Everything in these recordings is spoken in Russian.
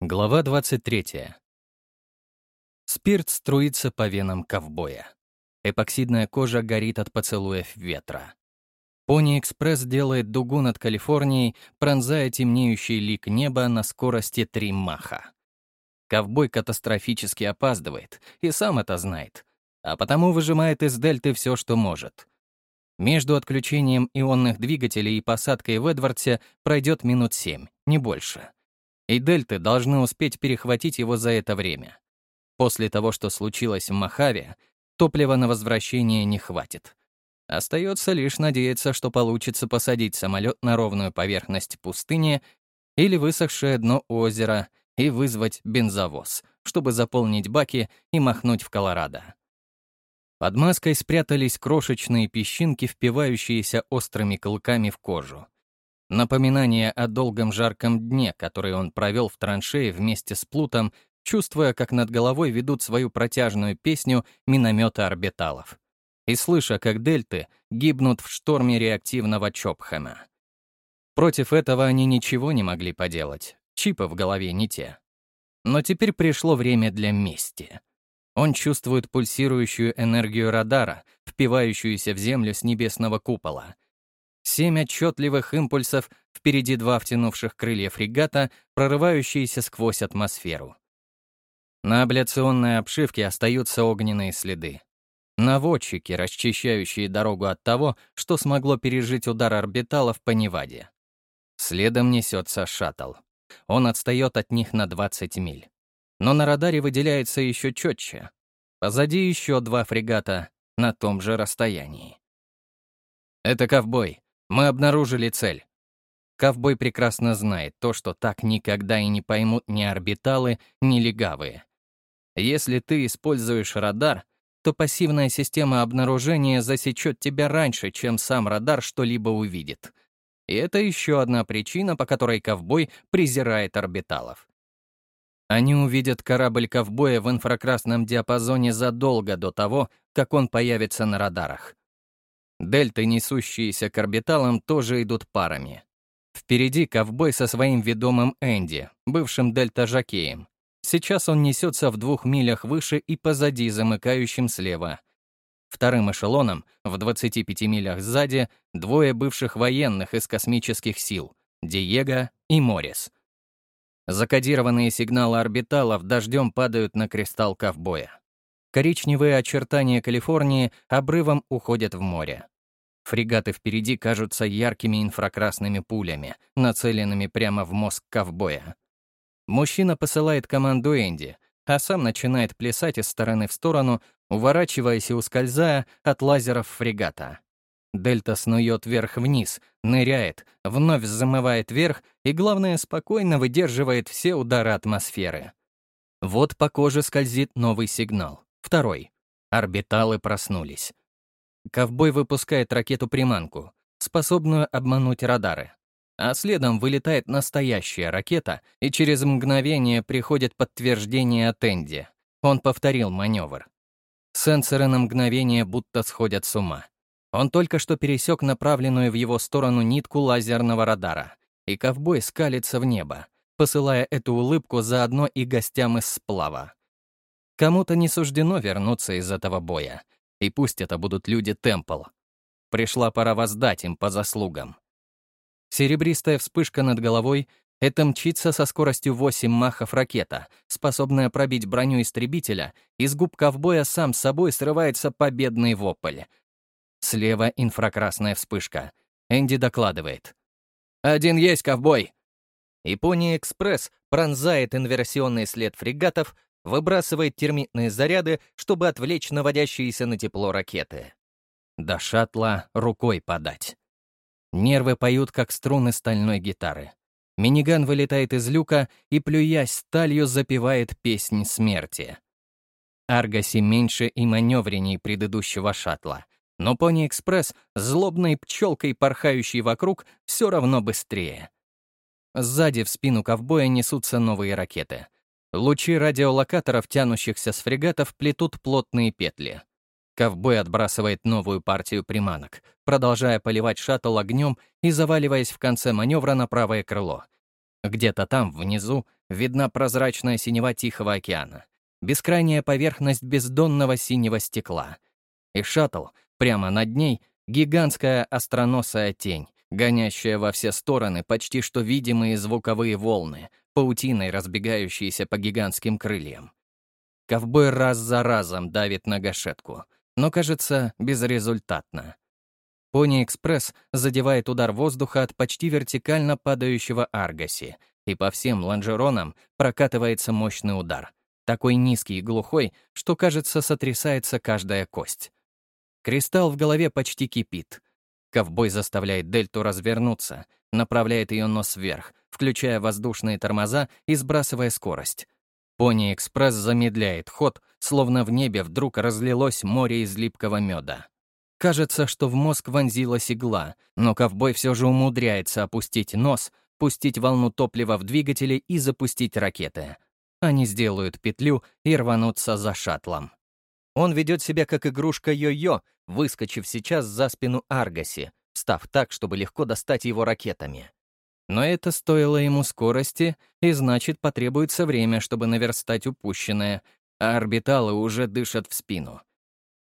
Глава 23. Спирт струится по венам ковбоя. Эпоксидная кожа горит от поцелуев ветра. Пони-экспресс делает дугу над Калифорнией, пронзая темнеющий лик неба на скорости 3 маха. Ковбой катастрофически опаздывает, и сам это знает, а потому выжимает из дельты все, что может. Между отключением ионных двигателей и посадкой в Эдвардсе пройдет минут семь, не больше и дельты должны успеть перехватить его за это время. После того, что случилось в Махаве, топлива на возвращение не хватит. Остается лишь надеяться, что получится посадить самолет на ровную поверхность пустыни или высохшее дно озера и вызвать бензовоз, чтобы заполнить баки и махнуть в Колорадо. Под маской спрятались крошечные песчинки, впивающиеся острыми клыками в кожу. Напоминание о долгом жарком дне, который он провел в траншее вместе с Плутом, чувствуя, как над головой ведут свою протяжную песню минометы орбиталов. И слыша, как дельты гибнут в шторме реактивного Чопхэма. Против этого они ничего не могли поделать. Чипы в голове не те. Но теперь пришло время для мести. Он чувствует пульсирующую энергию радара, впивающуюся в землю с небесного купола — Семь отчетливых импульсов, впереди два втянувших крылья фрегата, прорывающиеся сквозь атмосферу. На абляционной обшивке остаются огненные следы. Наводчики, расчищающие дорогу от того, что смогло пережить удар орбиталов по Неваде. Следом несется шаттл. Он отстает от них на 20 миль. Но на радаре выделяется еще четче. Позади еще два фрегата на том же расстоянии. Это ковбой. Мы обнаружили цель. Ковбой прекрасно знает то, что так никогда и не поймут ни орбиталы, ни легавые. Если ты используешь радар, то пассивная система обнаружения засечет тебя раньше, чем сам радар что-либо увидит. И это еще одна причина, по которой ковбой презирает орбиталов. Они увидят корабль ковбоя в инфракрасном диапазоне задолго до того, как он появится на радарах. Дельты, несущиеся к орбиталам, тоже идут парами. Впереди ковбой со своим ведомым Энди, бывшим дельта-жокеем. Сейчас он несется в двух милях выше и позади, замыкающим слева. Вторым эшелоном, в 25 милях сзади, двое бывших военных из космических сил — Диего и Моррис. Закодированные сигналы орбиталов дождем падают на кристалл ковбоя. Коричневые очертания Калифорнии обрывом уходят в море. Фрегаты впереди кажутся яркими инфракрасными пулями, нацеленными прямо в мозг ковбоя. Мужчина посылает команду Энди, а сам начинает плясать из стороны в сторону, уворачиваясь и ускользая от лазеров фрегата. Дельта снует вверх-вниз, ныряет, вновь замывает вверх и, главное, спокойно выдерживает все удары атмосферы. Вот по коже скользит новый сигнал. Второй. Орбиталы проснулись. Ковбой выпускает ракету-приманку, способную обмануть радары. А следом вылетает настоящая ракета, и через мгновение приходит подтверждение от Энди. Он повторил маневр. Сенсоры на мгновение будто сходят с ума. Он только что пересек направленную в его сторону нитку лазерного радара, и ковбой скалится в небо, посылая эту улыбку заодно и гостям из сплава. Кому-то не суждено вернуться из этого боя, и пусть это будут люди Темпл. Пришла пора воздать им по заслугам. Серебристая вспышка над головой — это мчится со скоростью 8 махов ракета, способная пробить броню истребителя, из губ ковбоя сам собой срывается победный вопль. Слева инфракрасная вспышка. Энди докладывает. «Один есть, ковбой!» Япония-экспресс пронзает инверсионный след фрегатов, выбрасывает термитные заряды, чтобы отвлечь наводящиеся на тепло ракеты. До шаттла рукой подать. Нервы поют, как струны стальной гитары. Миниган вылетает из люка и, плюясь сталью, запевает песнь смерти. Аргаси меньше и маневренней предыдущего шаттла, но Пони-экспресс, злобной пчелкой, порхающей вокруг, все равно быстрее. Сзади в спину ковбоя несутся новые ракеты — Лучи радиолокаторов, тянущихся с фрегатов, плетут плотные петли. Ковбой отбрасывает новую партию приманок, продолжая поливать шаттл огнем и заваливаясь в конце маневра на правое крыло. Где-то там, внизу, видна прозрачная синева Тихого океана, бескрайняя поверхность бездонного синего стекла. И шаттл, прямо над ней, гигантская остроносая тень, гонящая во все стороны почти что видимые звуковые волны, паутиной разбегающиеся по гигантским крыльям. Ковбой раз за разом давит на гашетку, но, кажется, безрезультатно. Пони-экспресс задевает удар воздуха от почти вертикально падающего Аргаси, и по всем лонжеронам прокатывается мощный удар, такой низкий и глухой, что, кажется, сотрясается каждая кость. Кристалл в голове почти кипит. Ковбой заставляет Дельту развернуться, направляет ее нос вверх, включая воздушные тормоза и сбрасывая скорость. Пони-экспресс замедляет ход, словно в небе вдруг разлилось море из липкого меда. Кажется, что в мозг вонзилась игла, но ковбой все же умудряется опустить нос, пустить волну топлива в двигатели и запустить ракеты. Они сделают петлю и рванутся за шаттлом. Он ведет себя как игрушка йо-йо, выскочив сейчас за спину Аргаси, став так, чтобы легко достать его ракетами. Но это стоило ему скорости, и значит, потребуется время, чтобы наверстать упущенное, а орбиталы уже дышат в спину.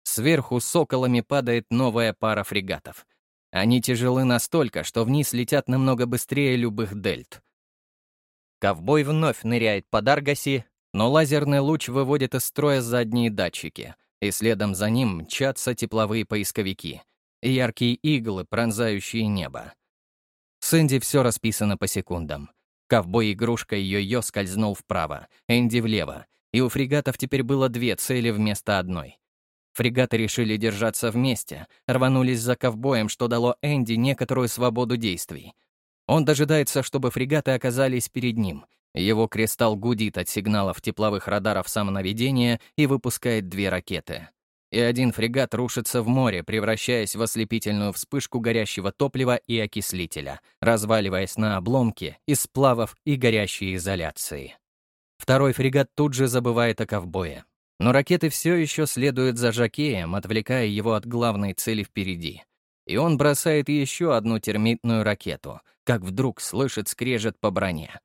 Сверху соколами падает новая пара фрегатов. Они тяжелы настолько, что вниз летят намного быстрее любых дельт. Ковбой вновь ныряет под Аргаси, но лазерный луч выводит из строя задние датчики, и следом за ним мчатся тепловые поисковики, яркие иглы, пронзающие небо. С Энди все расписано по секундам. Ковбой-игрушка йо-йо скользнул вправо, Энди влево, и у фрегатов теперь было две цели вместо одной. Фрегаты решили держаться вместе, рванулись за ковбоем, что дало Энди некоторую свободу действий. Он дожидается, чтобы фрегаты оказались перед ним. Его кристалл гудит от сигналов тепловых радаров самонаведения и выпускает две ракеты. И один фрегат рушится в море, превращаясь в ослепительную вспышку горящего топлива и окислителя, разваливаясь на обломки из сплавов и горящей изоляции. Второй фрегат тут же забывает о ковбое. Но ракеты все еще следуют за Жакеем, отвлекая его от главной цели впереди. И он бросает еще одну термитную ракету, как вдруг слышит скрежет по броне.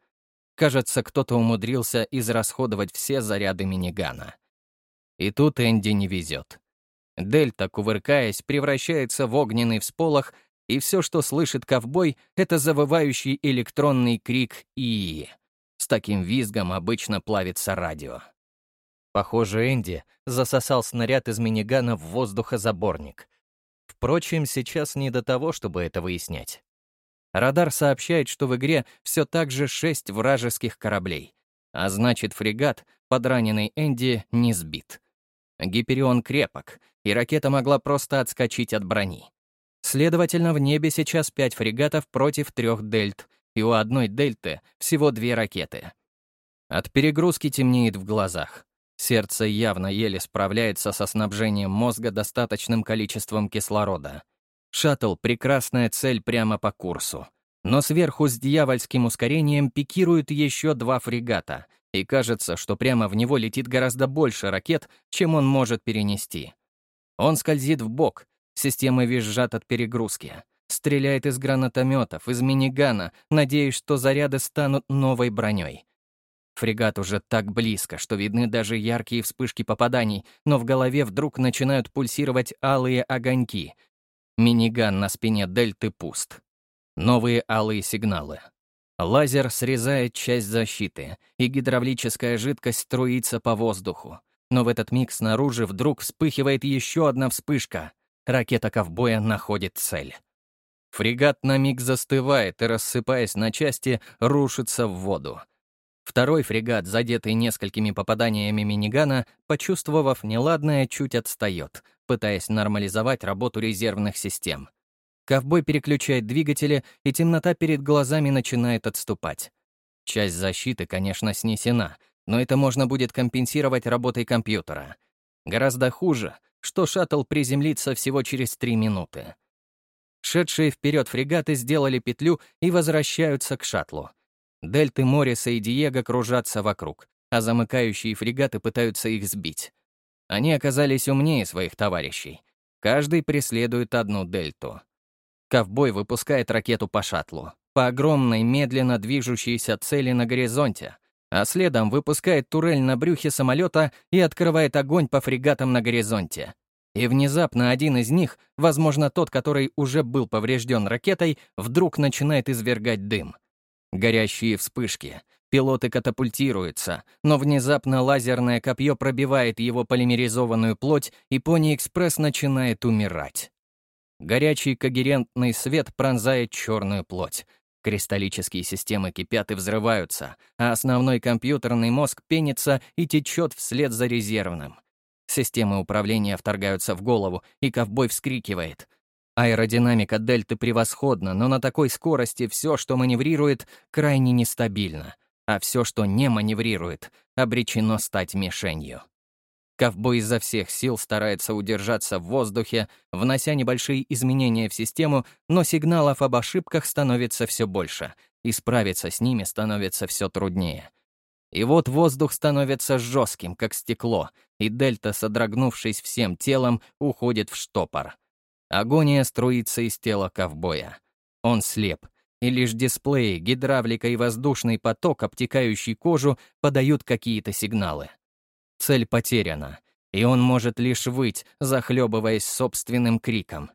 Кажется, кто-то умудрился израсходовать все заряды минигана. И тут Энди не везет. Дельта, кувыркаясь, превращается в огненный всполох, и все, что слышит ковбой, — это завывающий электронный крик «И». С таким визгом обычно плавится радио. Похоже, Энди засосал снаряд из минигана в воздухозаборник. Впрочем, сейчас не до того, чтобы это выяснять. Радар сообщает, что в игре все так же шесть вражеских кораблей, а значит, фрегат, подраненный Энди, не сбит. Гиперион крепок, и ракета могла просто отскочить от брони. Следовательно, в небе сейчас пять фрегатов против трех дельт, и у одной дельты всего две ракеты. От перегрузки темнеет в глазах. Сердце явно еле справляется со снабжением мозга достаточным количеством кислорода. Шаттл — прекрасная цель прямо по курсу. Но сверху с дьявольским ускорением пикируют еще два фрегата, и кажется, что прямо в него летит гораздо больше ракет, чем он может перенести. Он скользит в бок, системы визжат от перегрузки, стреляет из гранатометов, из минигана, надеясь, что заряды станут новой броней. Фрегат уже так близко, что видны даже яркие вспышки попаданий, но в голове вдруг начинают пульсировать алые огоньки. Миниган на спине Дельты пуст. Новые алые сигналы. Лазер срезает часть защиты, и гидравлическая жидкость струится по воздуху. Но в этот миг снаружи вдруг вспыхивает еще одна вспышка. Ракета ковбоя находит цель. Фрегат на миг застывает и, рассыпаясь на части, рушится в воду. Второй фрегат, задетый несколькими попаданиями минигана, почувствовав неладное, чуть отстает, пытаясь нормализовать работу резервных систем. Ковбой переключает двигатели, и темнота перед глазами начинает отступать. Часть защиты, конечно, снесена, но это можно будет компенсировать работой компьютера. Гораздо хуже, что шаттл приземлится всего через три минуты. Шедшие вперед фрегаты сделали петлю и возвращаются к шаттлу. Дельты Морриса и Диего кружатся вокруг, а замыкающие фрегаты пытаются их сбить. Они оказались умнее своих товарищей. Каждый преследует одну дельту. Ковбой выпускает ракету по шаттлу. по огромной, медленно движущейся цели на горизонте, а следом выпускает турель на брюхе самолета и открывает огонь по фрегатам на горизонте. И внезапно один из них, возможно, тот, который уже был поврежден ракетой, вдруг начинает извергать дым. Горящие вспышки. Пилоты катапультируются, но внезапно лазерное копье пробивает его полимеризованную плоть, и Пони-экспресс начинает умирать. Горячий когерентный свет пронзает черную плоть. Кристаллические системы кипят и взрываются, а основной компьютерный мозг пенится и течет вслед за резервным. Системы управления вторгаются в голову, и ковбой вскрикивает. Аэродинамика дельты превосходна, но на такой скорости все, что маневрирует, крайне нестабильно, а все, что не маневрирует, обречено стать мишенью. Ковбой изо всех сил старается удержаться в воздухе, внося небольшие изменения в систему, но сигналов об ошибках становится все больше, и справиться с ними становится все труднее. И вот воздух становится жестким, как стекло, и дельта, содрогнувшись всем телом, уходит в штопор. Агония струится из тела ковбоя. Он слеп, и лишь дисплеи, гидравлика и воздушный поток, обтекающий кожу, подают какие-то сигналы. Цель потеряна, и он может лишь выть, захлебываясь собственным криком.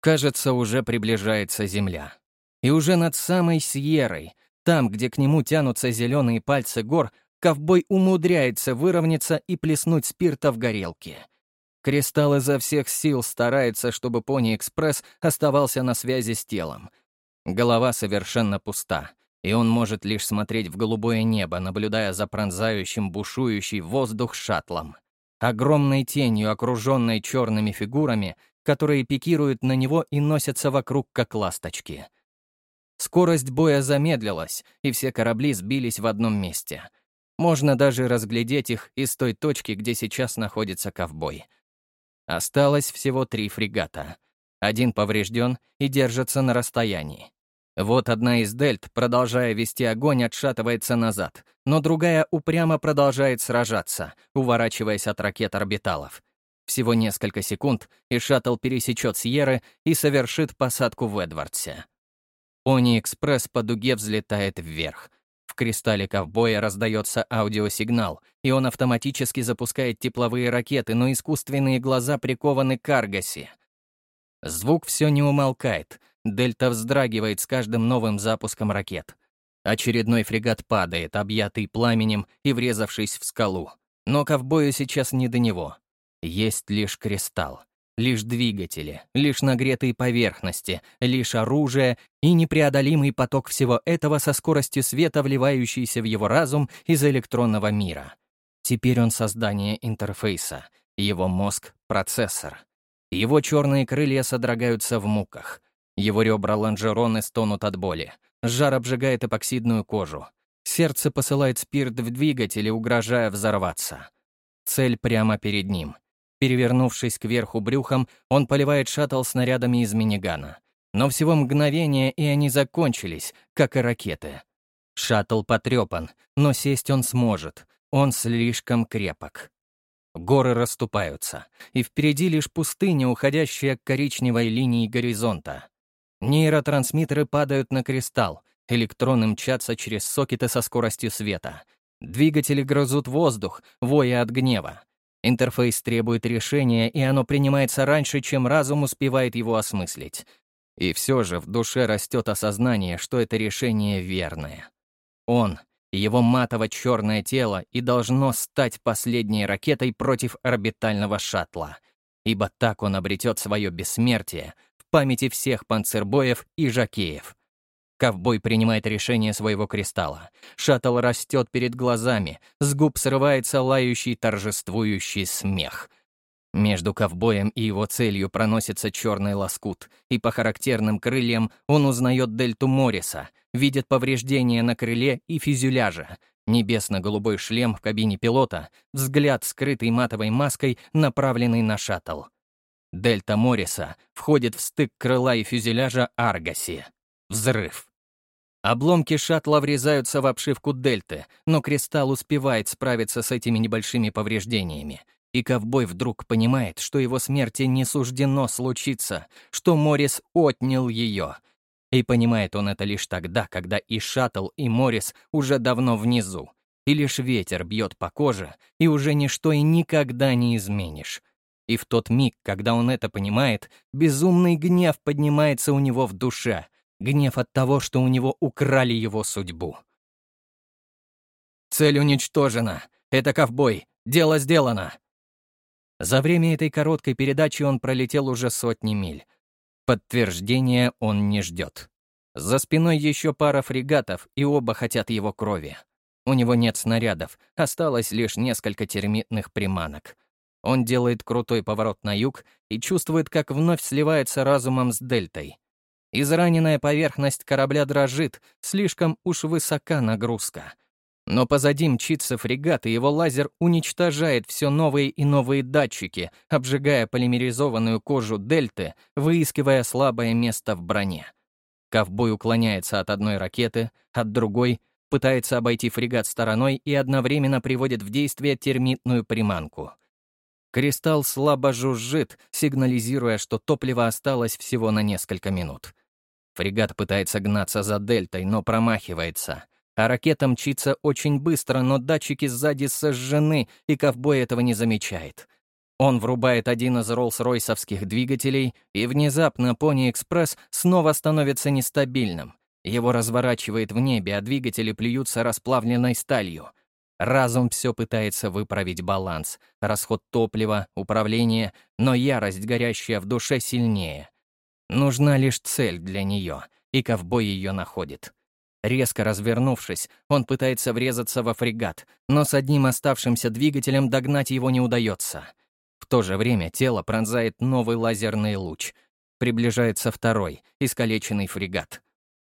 Кажется, уже приближается земля. И уже над самой Сьеррой, там, где к нему тянутся зеленые пальцы гор, ковбой умудряется выровняться и плеснуть спирта в горелке. Кристалл изо всех сил старается, чтобы Пони-экспресс оставался на связи с телом. Голова совершенно пуста и он может лишь смотреть в голубое небо, наблюдая за пронзающим бушующий воздух шаттлом. Огромной тенью, окруженной черными фигурами, которые пикируют на него и носятся вокруг, как ласточки. Скорость боя замедлилась, и все корабли сбились в одном месте. Можно даже разглядеть их из той точки, где сейчас находится ковбой. Осталось всего три фрегата. Один поврежден и держится на расстоянии. Вот одна из дельт, продолжая вести огонь, отшатывается назад, но другая упрямо продолжает сражаться, уворачиваясь от ракет орбиталов. Всего несколько секунд, и шаттл пересечет Сьерры и совершит посадку в Эдвардсе. Пони-экспресс по дуге взлетает вверх. В кристалле ковбоя раздается аудиосигнал, и он автоматически запускает тепловые ракеты, но искусственные глаза прикованы к Аргаси. Звук все не умолкает — Дельта вздрагивает с каждым новым запуском ракет. Очередной фрегат падает, объятый пламенем и врезавшись в скалу. Но ковбою сейчас не до него. Есть лишь кристалл, лишь двигатели, лишь нагретые поверхности, лишь оружие и непреодолимый поток всего этого со скоростью света, вливающийся в его разум из электронного мира. Теперь он создание интерфейса, его мозг — процессор. Его черные крылья содрогаются в муках — его ребра лонжероны стонут от боли. Жар обжигает эпоксидную кожу. Сердце посылает спирт в двигатель, угрожая взорваться. Цель прямо перед ним. Перевернувшись кверху брюхом, он поливает шаттл снарядами из минигана. Но всего мгновение, и они закончились, как и ракеты. Шаттл потрепан, но сесть он сможет. Он слишком крепок. Горы расступаются, и впереди лишь пустыня, уходящая к коричневой линии горизонта. Нейротрансмиттеры падают на кристалл, электроны мчатся через сокеты со скоростью света. Двигатели грызут воздух, воя от гнева. Интерфейс требует решения, и оно принимается раньше, чем разум успевает его осмыслить. И все же в душе растет осознание, что это решение верное. Он, его матово-черное тело и должно стать последней ракетой против орбитального шаттла, ибо так он обретет свое бессмертие — памяти всех панцербоев и жакеев. Ковбой принимает решение своего кристалла. Шаттл растет перед глазами, с губ срывается лающий торжествующий смех. Между ковбоем и его целью проносится черный лоскут, и по характерным крыльям он узнает дельту Морриса, видит повреждения на крыле и фюзеляже, небесно-голубой шлем в кабине пилота, взгляд, скрытый матовой маской, направленный на шаттл. Дельта Морриса входит в стык крыла и фюзеляжа Аргаси. Взрыв. Обломки шаттла врезаются в обшивку дельты, но Кристалл успевает справиться с этими небольшими повреждениями. И ковбой вдруг понимает, что его смерти не суждено случиться, что Моррис отнял ее. И понимает он это лишь тогда, когда и шаттл, и Моррис уже давно внизу, и лишь ветер бьет по коже, и уже ничто и никогда не изменишь. И в тот миг, когда он это понимает, безумный гнев поднимается у него в душе, гнев от того, что у него украли его судьбу. «Цель уничтожена! Это ковбой! Дело сделано!» За время этой короткой передачи он пролетел уже сотни миль. Подтверждения он не ждет. За спиной еще пара фрегатов, и оба хотят его крови. У него нет снарядов, осталось лишь несколько термитных приманок. Он делает крутой поворот на юг и чувствует, как вновь сливается разумом с дельтой. Израненная поверхность корабля дрожит, слишком уж высока нагрузка. Но позади мчится фрегат, и его лазер уничтожает все новые и новые датчики, обжигая полимеризованную кожу дельты, выискивая слабое место в броне. Ковбой уклоняется от одной ракеты, от другой пытается обойти фрегат стороной и одновременно приводит в действие термитную приманку. Кристалл слабо жужжит, сигнализируя, что топливо осталось всего на несколько минут. Фрегат пытается гнаться за дельтой, но промахивается. А ракета мчится очень быстро, но датчики сзади сожжены, и ковбой этого не замечает. Он врубает один из Роллс-Ройсовских двигателей, и внезапно Пони-Экспресс снова становится нестабильным. Его разворачивает в небе, а двигатели плюются расплавленной сталью. Разум все пытается выправить баланс, расход топлива, управление, но ярость, горящая в душе, сильнее. Нужна лишь цель для нее, и ковбой ее находит. Резко развернувшись, он пытается врезаться во фрегат, но с одним оставшимся двигателем догнать его не удается. В то же время тело пронзает новый лазерный луч. Приближается второй, искалеченный фрегат.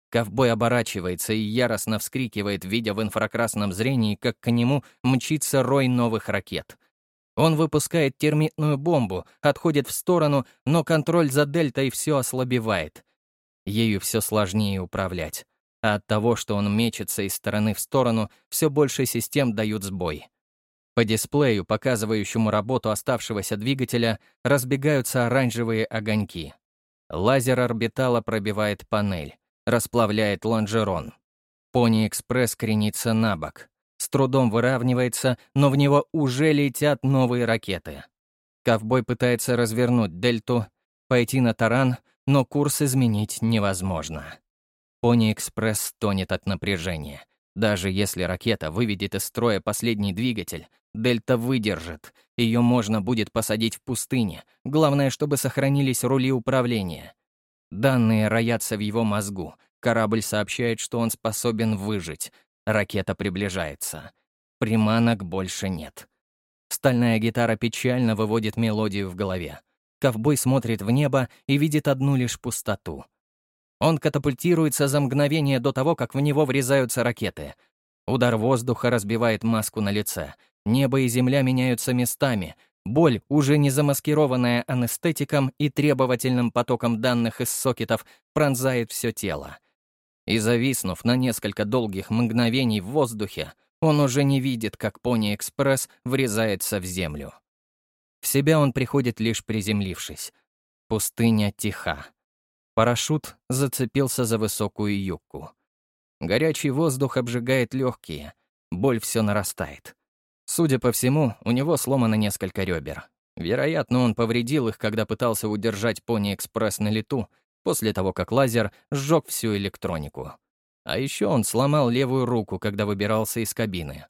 Ковбой оборачивается и яростно вскрикивает, видя в инфракрасном зрении, как к нему мчится рой новых ракет. Он выпускает термитную бомбу, отходит в сторону, но контроль за дельтой все ослабевает. Ею все сложнее управлять. А от того, что он мечется из стороны в сторону, все больше систем дают сбой. По дисплею, показывающему работу оставшегося двигателя, разбегаются оранжевые огоньки. Лазер орбитала пробивает панель расплавляет лонжерон. Пони-экспресс кренится на бок. С трудом выравнивается, но в него уже летят новые ракеты. Ковбой пытается развернуть дельту, пойти на таран, но курс изменить невозможно. Пони-экспресс тонет от напряжения. Даже если ракета выведет из строя последний двигатель, дельта выдержит. Ее можно будет посадить в пустыне. Главное, чтобы сохранились рули управления. Данные роятся в его мозгу. Корабль сообщает, что он способен выжить. Ракета приближается. Приманок больше нет. Стальная гитара печально выводит мелодию в голове. Ковбой смотрит в небо и видит одну лишь пустоту. Он катапультируется за мгновение до того, как в него врезаются ракеты. Удар воздуха разбивает маску на лице. Небо и земля меняются местами, Боль, уже не замаскированная анестетиком и требовательным потоком данных из сокетов, пронзает все тело. И зависнув на несколько долгих мгновений в воздухе, он уже не видит, как Пони-экспресс врезается в землю. В себя он приходит лишь приземлившись. Пустыня тиха. Парашют зацепился за высокую юбку. Горячий воздух обжигает легкие, боль все нарастает. Судя по всему, у него сломано несколько ребер. Вероятно, он повредил их, когда пытался удержать пони-экспресс на лету, после того, как лазер сжег всю электронику. А еще он сломал левую руку, когда выбирался из кабины.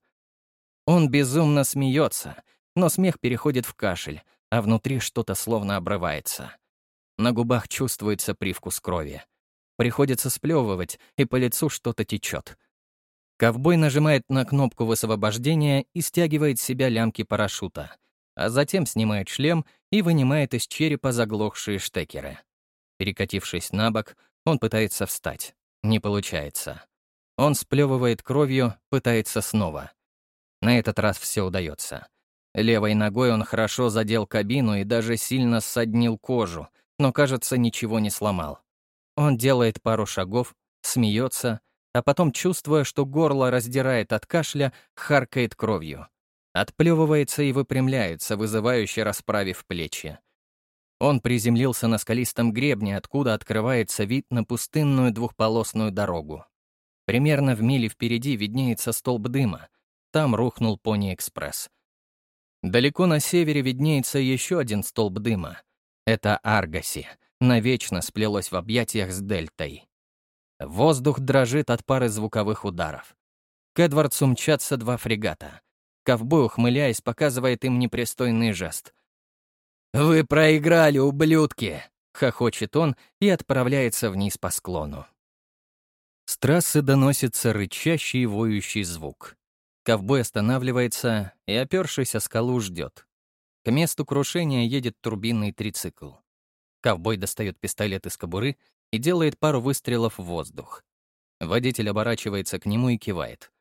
Он безумно смеется, но смех переходит в кашель, а внутри что-то словно обрывается. На губах чувствуется привкус крови. Приходится сплевывать, и по лицу что-то течет. Ковбой нажимает на кнопку высвобождения и стягивает с себя лямки парашюта, а затем снимает шлем и вынимает из черепа заглохшие штекеры. Перекатившись на бок, он пытается встать. Не получается. Он сплевывает кровью, пытается снова. На этот раз все удается. Левой ногой он хорошо задел кабину и даже сильно ссаднил кожу, но, кажется, ничего не сломал. Он делает пару шагов, смеется — а потом, чувствуя, что горло раздирает от кашля, харкает кровью. Отплевывается и выпрямляется, вызывающе расправив плечи. Он приземлился на скалистом гребне, откуда открывается вид на пустынную двухполосную дорогу. Примерно в миле впереди виднеется столб дыма. Там рухнул Пони-экспресс. Далеко на севере виднеется еще один столб дыма. Это Аргаси. Навечно сплелось в объятиях с Дельтой. Воздух дрожит от пары звуковых ударов. К Эдвардсу мчатся два фрегата. Ковбой, ухмыляясь, показывает им непристойный жест. «Вы проиграли, ублюдки!» — хохочет он и отправляется вниз по склону. С трассы доносится рычащий воющий звук. Ковбой останавливается и, опершись о скалу, ждет. К месту крушения едет турбинный трицикл. Ковбой достает пистолет из кобуры и делает пару выстрелов в воздух. Водитель оборачивается к нему и кивает.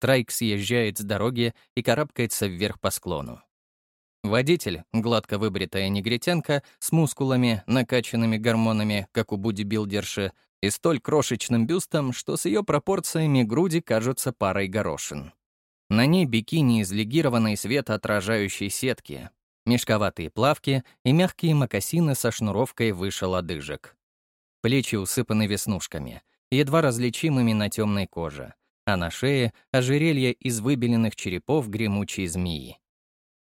Трайк съезжает с дороги и карабкается вверх по склону. Водитель, гладко выбритая негритянка, с мускулами, накачанными гормонами, как у бодибилдерши, и столь крошечным бюстом, что с ее пропорциями груди кажутся парой горошин. На ней бикини из легированной светоотражающей сетки, мешковатые плавки и мягкие мокасины со шнуровкой выше лодыжек. Плечи усыпаны веснушками, едва различимыми на темной коже, а на шее — ожерелье из выбеленных черепов гремучей змеи.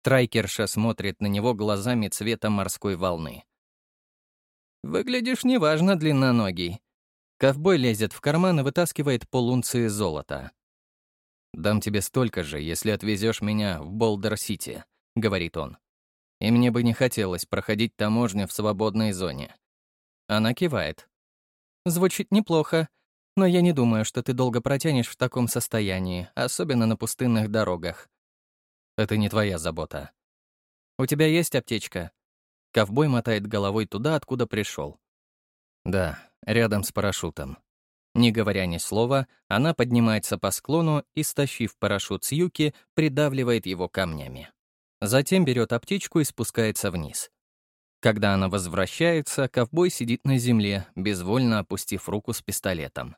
Трайкерша смотрит на него глазами цвета морской волны. «Выглядишь неважно, длинноногий». Ковбой лезет в карман и вытаскивает полунции золота. «Дам тебе столько же, если отвезешь меня в Болдер-Сити», — говорит он. «И мне бы не хотелось проходить таможню в свободной зоне. Она кивает. «Звучит неплохо, но я не думаю, что ты долго протянешь в таком состоянии, особенно на пустынных дорогах. Это не твоя забота. У тебя есть аптечка?» Ковбой мотает головой туда, откуда пришел. «Да, рядом с парашютом». Не говоря ни слова, она поднимается по склону и, стащив парашют с юки, придавливает его камнями. Затем берет аптечку и спускается вниз. Когда она возвращается, ковбой сидит на земле, безвольно опустив руку с пистолетом.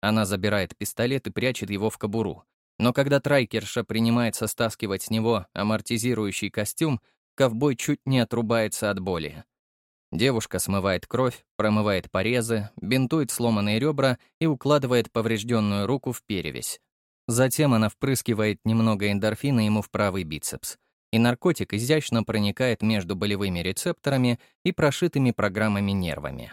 Она забирает пистолет и прячет его в кобуру. Но когда трайкерша принимается стаскивать с него амортизирующий костюм, ковбой чуть не отрубается от боли. Девушка смывает кровь, промывает порезы, бинтует сломанные ребра и укладывает поврежденную руку в перевязь. Затем она впрыскивает немного эндорфина ему в правый бицепс и наркотик изящно проникает между болевыми рецепторами и прошитыми программами нервами.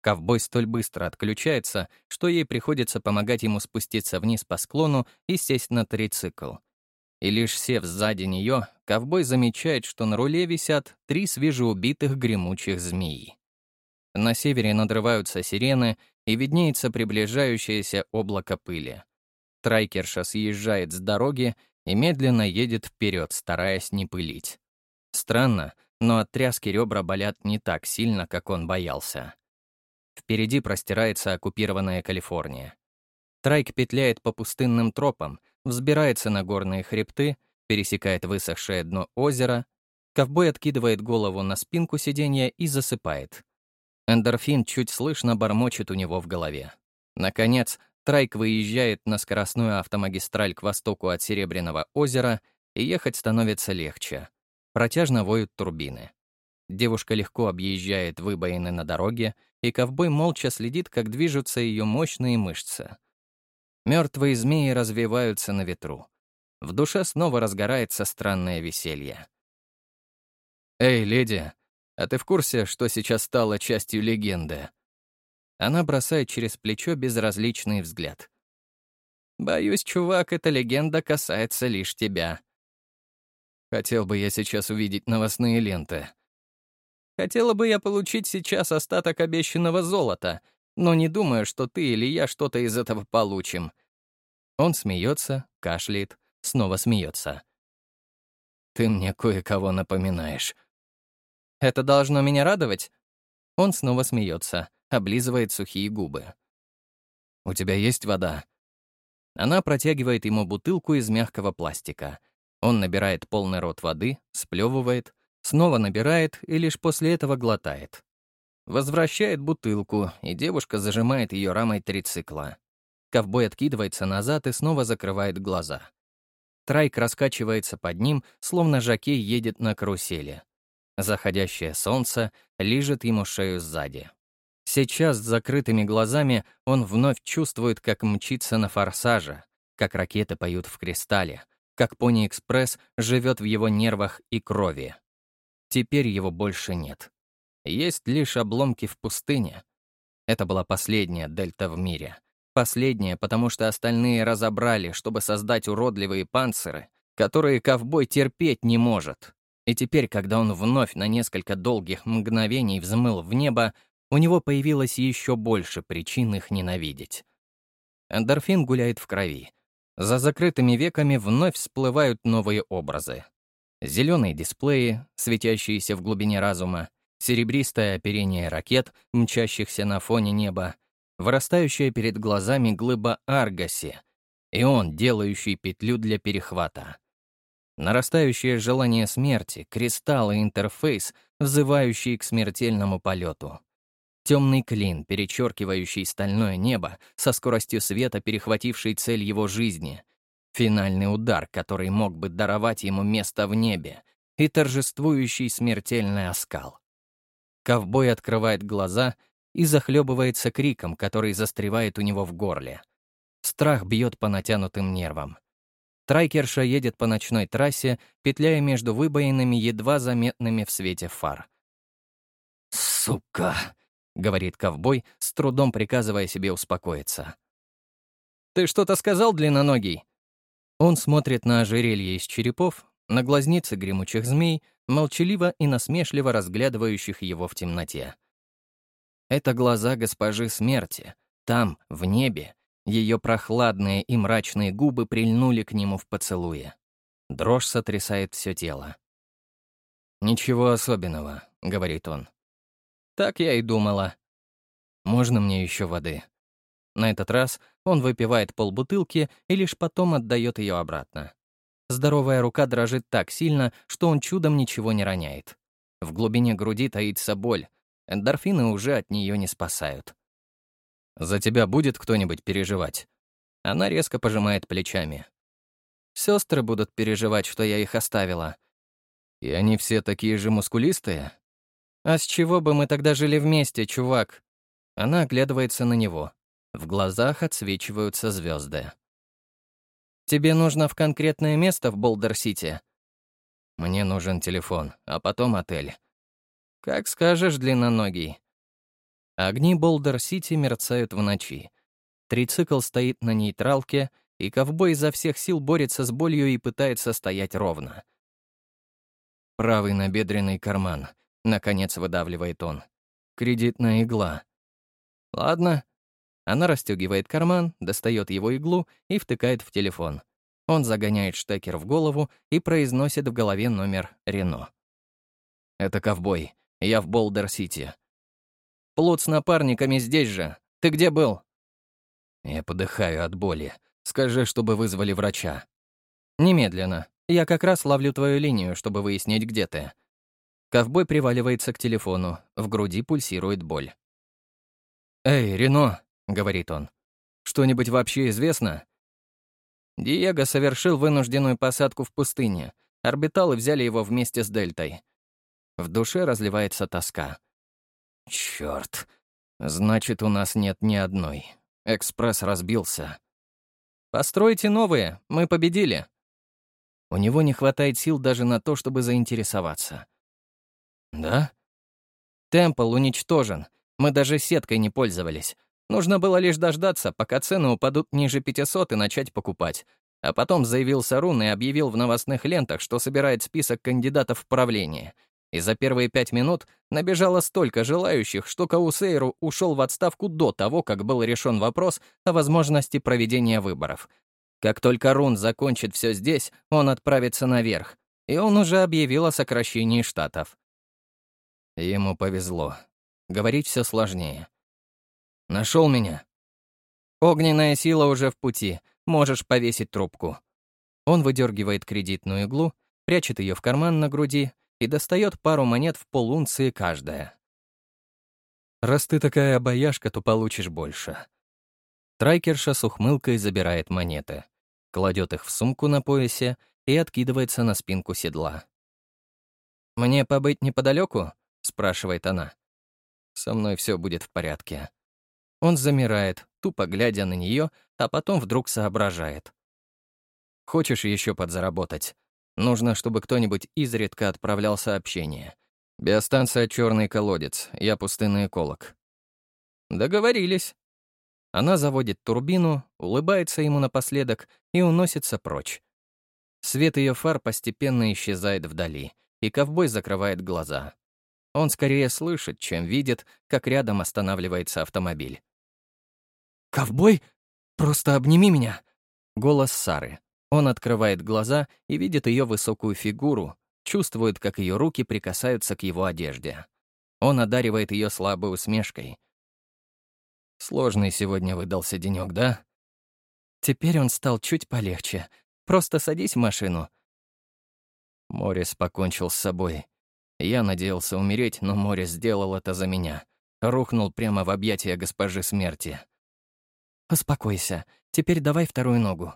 Ковбой столь быстро отключается, что ей приходится помогать ему спуститься вниз по склону и сесть на трицикл. И лишь сев сзади нее, ковбой замечает, что на руле висят три свежеубитых гремучих змеи. На севере надрываются сирены, и виднеется приближающееся облако пыли. Трайкерша съезжает с дороги и медленно едет вперед, стараясь не пылить. Странно, но от тряски ребра болят не так сильно, как он боялся. Впереди простирается оккупированная Калифорния. Трайк петляет по пустынным тропам, взбирается на горные хребты, пересекает высохшее дно озера, ковбой откидывает голову на спинку сиденья и засыпает. Эндорфин чуть слышно бормочет у него в голове. Наконец, Трайк выезжает на скоростную автомагистраль к востоку от Серебряного озера, и ехать становится легче. Протяжно воют турбины. Девушка легко объезжает выбоины на дороге, и ковбой молча следит, как движутся ее мощные мышцы. Мертвые змеи развиваются на ветру. В душе снова разгорается странное веселье. «Эй, леди, а ты в курсе, что сейчас стало частью легенды?» Она бросает через плечо безразличный взгляд. «Боюсь, чувак, эта легенда касается лишь тебя». Хотел бы я сейчас увидеть новостные ленты. Хотела бы я получить сейчас остаток обещанного золота, но не думаю, что ты или я что-то из этого получим. Он смеется, кашляет, снова смеется. Ты мне кое-кого напоминаешь. Это должно меня радовать? Он снова смеется облизывает сухие губы. «У тебя есть вода?» Она протягивает ему бутылку из мягкого пластика. Он набирает полный рот воды, сплевывает, снова набирает и лишь после этого глотает. Возвращает бутылку, и девушка зажимает ее рамой трицикла. Ковбой откидывается назад и снова закрывает глаза. Трайк раскачивается под ним, словно жакей едет на карусели. Заходящее солнце лижет ему шею сзади. Сейчас с закрытыми глазами он вновь чувствует, как мчится на форсаже, как ракеты поют в кристалле, как Пони-экспресс живет в его нервах и крови. Теперь его больше нет. Есть лишь обломки в пустыне. Это была последняя дельта в мире. Последняя, потому что остальные разобрали, чтобы создать уродливые панциры, которые ковбой терпеть не может. И теперь, когда он вновь на несколько долгих мгновений взмыл в небо, у него появилось еще больше причин их ненавидеть. Эндорфин гуляет в крови. За закрытыми веками вновь всплывают новые образы. Зеленые дисплеи, светящиеся в глубине разума, серебристое оперение ракет, мчащихся на фоне неба, вырастающая перед глазами глыба Аргаси, и он, делающий петлю для перехвата. Нарастающее желание смерти, кристалл и интерфейс, взывающий к смертельному полету. Темный клин, перечеркивающий стальное небо, со скоростью света перехвативший цель его жизни. Финальный удар, который мог бы даровать ему место в небе. И торжествующий смертельный оскал. Ковбой открывает глаза и захлебывается криком, который застревает у него в горле. Страх бьет по натянутым нервам. Трайкерша едет по ночной трассе, петляя между выбоинами, едва заметными в свете фар. «Сука!» — говорит ковбой, с трудом приказывая себе успокоиться. «Ты что-то сказал, длинноногий?» Он смотрит на ожерелье из черепов, на глазницы гремучих змей, молчаливо и насмешливо разглядывающих его в темноте. Это глаза госпожи смерти. Там, в небе, ее прохладные и мрачные губы прильнули к нему в поцелуе. Дрожь сотрясает все тело. «Ничего особенного», — говорит он. «Так я и думала. Можно мне еще воды?» На этот раз он выпивает полбутылки и лишь потом отдает ее обратно. Здоровая рука дрожит так сильно, что он чудом ничего не роняет. В глубине груди таится боль, Эндорфины уже от нее не спасают. «За тебя будет кто-нибудь переживать?» Она резко пожимает плечами. Сестры будут переживать, что я их оставила. И они все такие же мускулистые? А с чего бы мы тогда жили вместе, чувак? Она оглядывается на него. В глазах отсвечиваются звезды. Тебе нужно в конкретное место в Болдер-Сити? Мне нужен телефон, а потом отель. «Как скажешь, длинноногий». Огни Болдер-Сити мерцают в ночи. Трицикл стоит на нейтралке, и ковбой изо всех сил борется с болью и пытается стоять ровно. Правый набедренный карман. Наконец выдавливает он. Кредитная игла. Ладно. Она расстегивает карман, достает его иглу и втыкает в телефон. Он загоняет штекер в голову и произносит в голове номер Рено. «Это ковбой. Я в Болдер-Сити. Плут с напарниками здесь же. Ты где был? Я подыхаю от боли. Скажи, чтобы вызвали врача. Немедленно. Я как раз ловлю твою линию, чтобы выяснить, где ты. Ковбой приваливается к телефону. В груди пульсирует боль. «Эй, Рено», — говорит он, — «что-нибудь вообще известно?» Диего совершил вынужденную посадку в пустыне. Орбиталы взяли его вместе с Дельтой. В душе разливается тоска. Черт, значит, у нас нет ни одной. Экспресс разбился. Постройте новые, мы победили. У него не хватает сил даже на то, чтобы заинтересоваться. Да? Темпл уничтожен. Мы даже сеткой не пользовались. Нужно было лишь дождаться, пока цены упадут ниже 500 и начать покупать. А потом заявился Рун и объявил в новостных лентах, что собирает список кандидатов в правление — и за первые пять минут набежало столько желающих, что Каусейру ушел в отставку до того, как был решен вопрос о возможности проведения выборов. Как только Рун закончит все здесь, он отправится наверх, и он уже объявил о сокращении штатов. Ему повезло. Говорить все сложнее. Нашел меня? Огненная сила уже в пути. Можешь повесить трубку. Он выдергивает кредитную иглу, прячет ее в карман на груди и достает пару монет в полунции каждая. «Раз ты такая обаяшка, то получишь больше». Трайкерша с ухмылкой забирает монеты, кладет их в сумку на поясе и откидывается на спинку седла. «Мне побыть неподалеку?» — спрашивает она. «Со мной все будет в порядке». Он замирает, тупо глядя на нее, а потом вдруг соображает. «Хочешь еще подзаработать? Нужно, чтобы кто-нибудь изредка отправлял сообщение. Биостанция «Черный колодец», я пустынный эколог». «Договорились». Она заводит турбину, улыбается ему напоследок и уносится прочь. Свет ее фар постепенно исчезает вдали, и ковбой закрывает глаза. Он скорее слышит, чем видит, как рядом останавливается автомобиль. «Ковбой? Просто обними меня!» Голос Сары. Он открывает глаза и видит ее высокую фигуру, чувствует, как ее руки прикасаются к его одежде. Он одаривает ее слабой усмешкой. Сложный сегодня выдался денек, да? Теперь он стал чуть полегче. Просто садись в машину. Морис покончил с собой. Я надеялся умереть, но Морис сделал это за меня. Рухнул прямо в объятия госпожи смерти. «Успокойся. Теперь давай вторую ногу».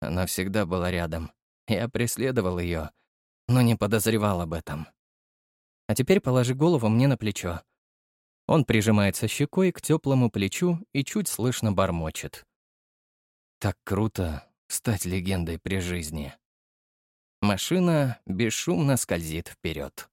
Она всегда была рядом. Я преследовал ее, но не подозревал об этом. А теперь положи голову мне на плечо. Он прижимается щекой к теплому плечу и чуть слышно бормочет. Так круто стать легендой при жизни. Машина бесшумно скользит вперед.